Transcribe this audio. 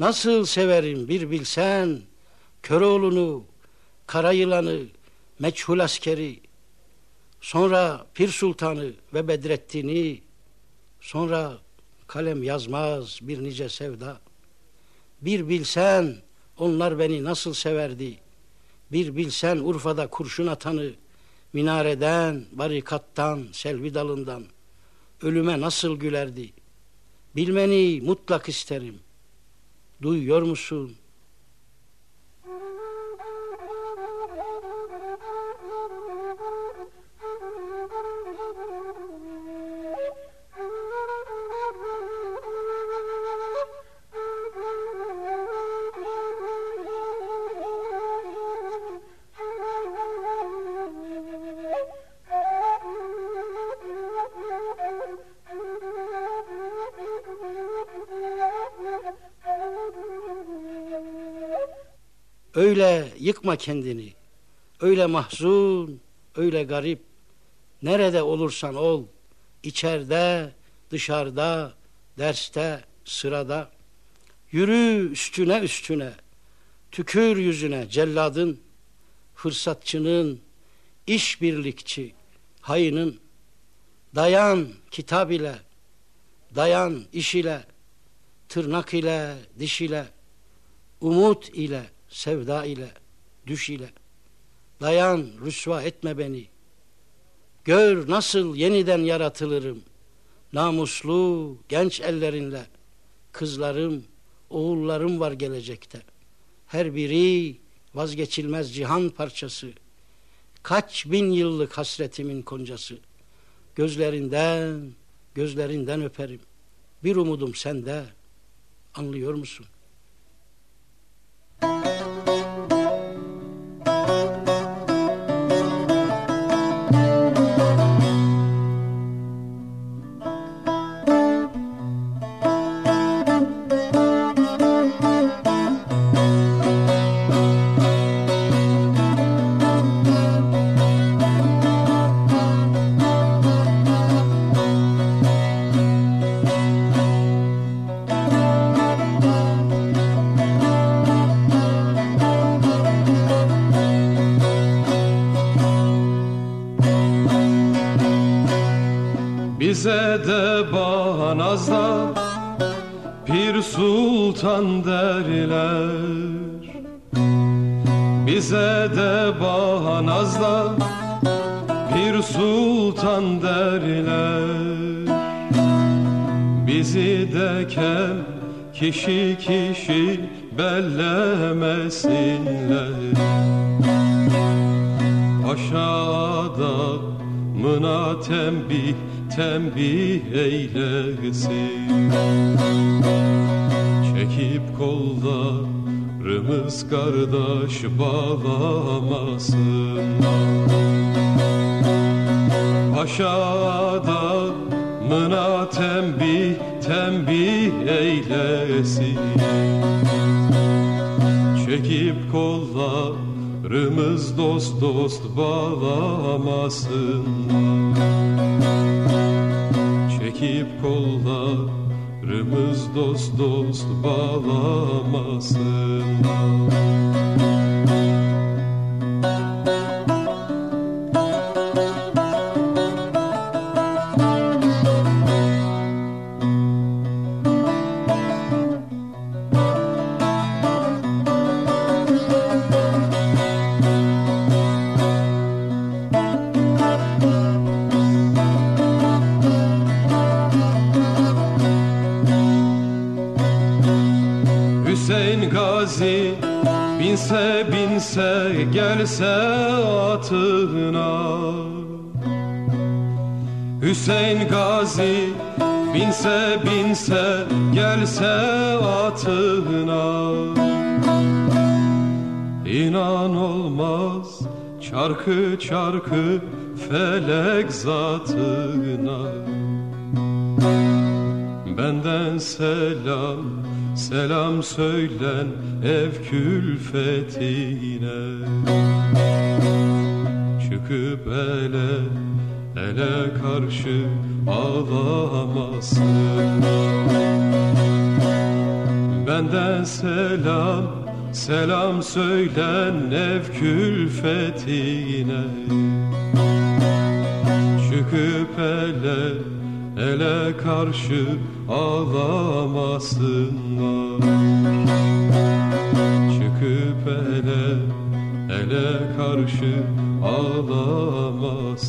Nasıl severim bir bilsen Köroğlu'nu, Kara Yılan'ı, Meçhul Askeri, sonra Pir Sultan'ı ve Bedrettin'i, sonra kalem yazmaz bir nice sevda. Bir bilsen onlar beni nasıl severdi. Bir bilsen Urfa'da kurşun atanı, minareden, barikattan, selvi dalından ölüme nasıl gülerdi. Bilmeni mutlak isterim. Duyuyor musun? Öyle yıkma kendini. Öyle mahzun, öyle garip. Nerede olursan ol. içeride, dışarıda, derste, sırada. Yürü üstüne üstüne. Tükür yüzüne celladın, fırsatçının, işbirlikçi, hayının. Dayan kitap ile, dayan iş ile, tırnak ile, diş ile, umut ile, sevda ile, düş ile. Dayan, rüsva etme beni. Gör nasıl yeniden yaratılırım. Namuslu, genç ellerinle. Kızlarım, oğullarım var gelecekte. Her biri vazgeçilmez cihan parçası. Kaç bin yıllık hasretimin koncası. Gözlerinden, gözlerinden öperim. Bir umudum sende. Anlıyor musun?'' De Bahanaz'da Pir Sultan derler. Bize de Bahanaz'da Pir Sultan derler. Bizi de kem kişi kişi bellemesinler. Aşağıda mına tembih tembih eylesin. Çekip kollarımız kardeş bağlamasın. Paşa'da mına tembih tembih eylesin. Çekip kollarımız dost dost bağlamasın Çekip kollarımız dost dost bağlamasın Gazi binse binse gelse atına. Hüseyin Gazi binse binse gelse atına. İnan olmaz çarkı çarkı felek zatına. Benden selam selam söylen ev külfetine. Çıkıp ele ele karşı ağlamasın. Benden selam Selam söylen ev külfetine. Çıkıp ele ele karşı ağlamasınlar. Çıkıp ele ele karşı ağlamasın